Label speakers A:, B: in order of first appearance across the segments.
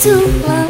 A: too long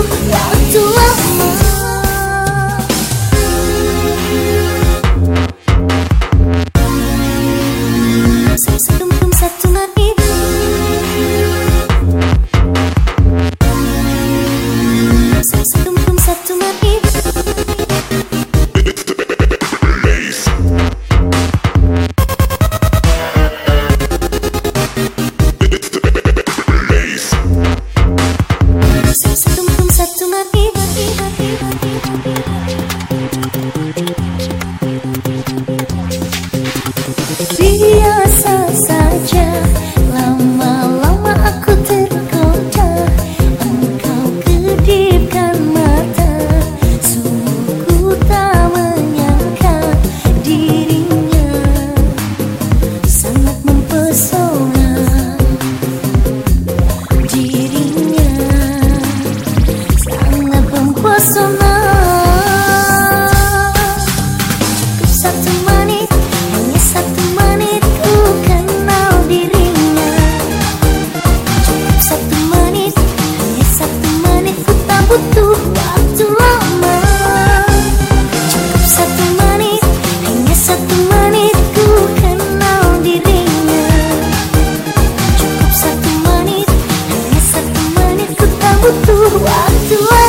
A: butuh waktu